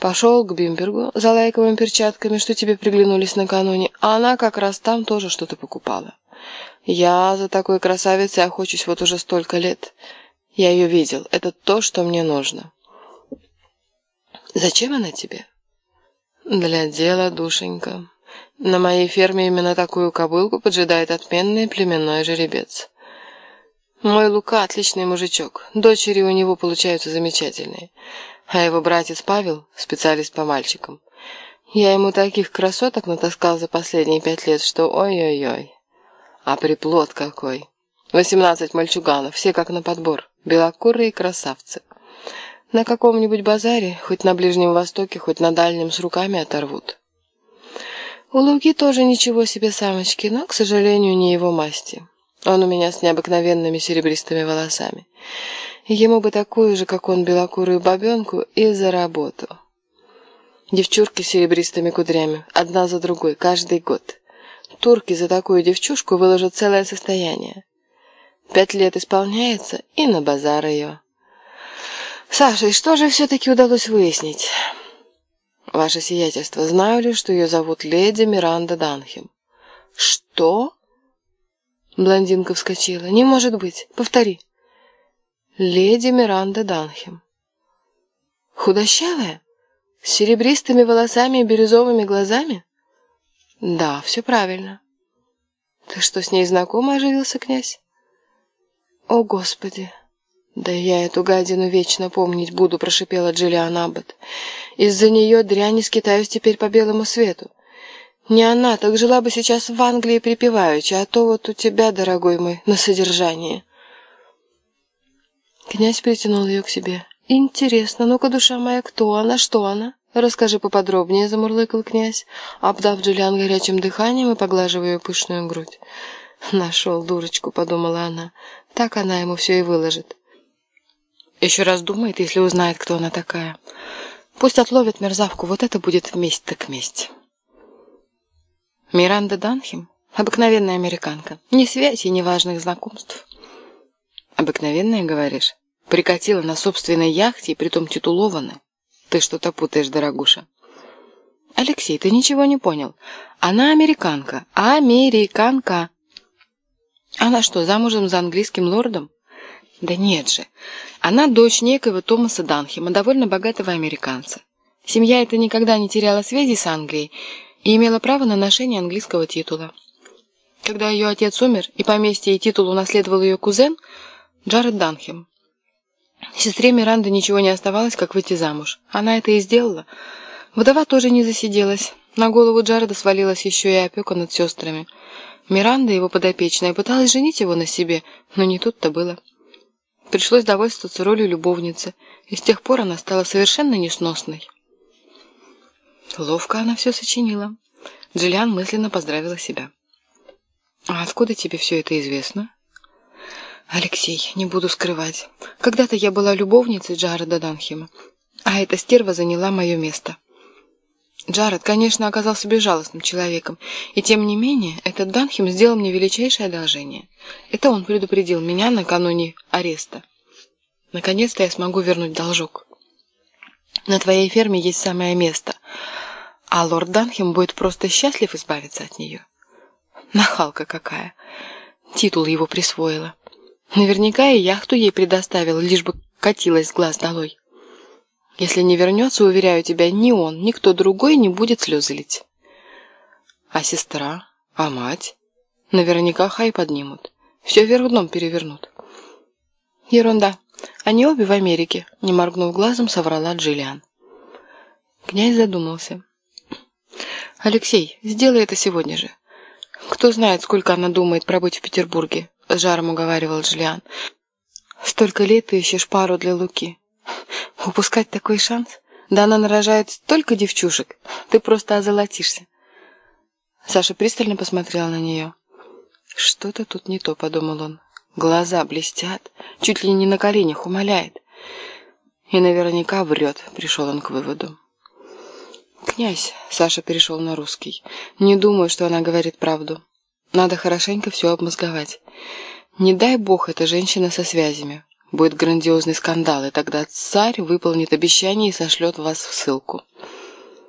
Пошел к Бимбергу за лайковыми перчатками, что тебе приглянулись накануне, а она как раз там тоже что-то покупала. Я за такой красавицей охочусь вот уже столько лет. Я ее видел. Это то, что мне нужно. Зачем она тебе? Для дела, душенька. На моей ферме именно такую кобылку поджидает отменный племенной жеребец. Мой Лука отличный мужичок. Дочери у него получаются замечательные. А его братец Павел – специалист по мальчикам. Я ему таких красоток натаскал за последние пять лет, что ой-ой-ой. А приплод какой! Восемнадцать мальчуганов, все как на подбор, белокурые красавцы. На каком-нибудь базаре, хоть на Ближнем Востоке, хоть на Дальнем, с руками оторвут. У Луки тоже ничего себе самочки, но, к сожалению, не его масти. Он у меня с необыкновенными серебристыми волосами. Ему бы такую же, как он, белокурую бабенку и за работу. Девчурки с серебристыми кудрями, одна за другой, каждый год. Турки за такую девчушку выложат целое состояние. Пять лет исполняется, и на базар ее. Саша, и что же все-таки удалось выяснить? Ваше сиятельство, знаю ли, что ее зовут леди Миранда Данхем? Что? Блондинка вскочила. Не может быть. Повтори. Леди Миранда Данхем. Худощавая? С серебристыми волосами и бирюзовыми глазами? Да, все правильно. Ты что, с ней знакома, оживился князь? О, Господи! Да я эту гадину вечно помнить буду, прошипела Джиллиан Аббот. Из-за нее дрянь скитаюсь теперь по белому свету. Не она, так жила бы сейчас в Англии припеваючи, а то вот у тебя, дорогой мой, на содержании. Князь притянул ее к себе. «Интересно, ну-ка, душа моя, кто она, что она?» «Расскажи поподробнее», — замурлыкал князь, обдав Джулиан горячим дыханием и поглаживая ее пышную грудь. «Нашел дурочку», — подумала она. «Так она ему все и выложит». Еще раз думает, если узнает, кто она такая. Пусть отловит мерзавку, вот это будет месть так месть. Миранда Данхем — обыкновенная американка. Ни связи, ни важных знакомств. Обыкновенная, говоришь? Прикатила на собственной яхте и притом титулованная. Ты что-то путаешь, дорогуша. Алексей, ты ничего не понял. Она американка. Американка. Она что, замужем за английским лордом? Да нет же. Она дочь некоего Томаса Данхема, довольно богатого американца. Семья эта никогда не теряла связи с Англией и имела право на ношение английского титула. Когда ее отец умер, и поместье и титул унаследовал ее кузен, Джаред Данхем. Сестре Миранды ничего не оставалось, как выйти замуж. Она это и сделала. Вдова тоже не засиделась. На голову Джареда свалилась еще и опека над сестрами. Миранда, его подопечная, пыталась женить его на себе, но не тут-то было. Пришлось довольствоваться ролью любовницы, и с тех пор она стала совершенно несносной. Ловко она все сочинила. Джиллиан мысленно поздравила себя. «А откуда тебе все это известно?» «Алексей, не буду скрывать. Когда-то я была любовницей Джареда Данхема, а эта стерва заняла мое место». Джаред, конечно, оказался безжалостным человеком, и тем не менее этот Данхем сделал мне величайшее одолжение. Это он предупредил меня накануне ареста. Наконец-то я смогу вернуть должок. На твоей ферме есть самое место, а лорд Данхем будет просто счастлив избавиться от нее. Нахалка какая. Титул его присвоила. Наверняка и яхту ей предоставил, лишь бы катилась глаз долой. Если не вернется, уверяю тебя, ни он, ни кто другой не будет слезы лить. А сестра? А мать? Наверняка хай поднимут. Все вверх дном перевернут. Ерунда. Они обе в Америке, не моргнув глазом, соврала Джиллиан. Князь задумался. «Алексей, сделай это сегодня же. Кто знает, сколько она думает пробыть в Петербурге. — с жаром уговаривал Джулиан. «Столько лет ты ищешь пару для Луки. Упускать такой шанс? Да она нарожает столько девчушек. Ты просто озолотишься». Саша пристально посмотрел на нее. «Что-то тут не то», — подумал он. «Глаза блестят, чуть ли не на коленях умоляет». И наверняка врет, пришел он к выводу. «Князь», — Саша перешел на русский, — «не думаю, что она говорит правду. Надо хорошенько все обмозговать. Не дай бог, эта женщина со связями. будет грандиозный скандал, и тогда царь выполнит обещание и сошлет вас в ссылку.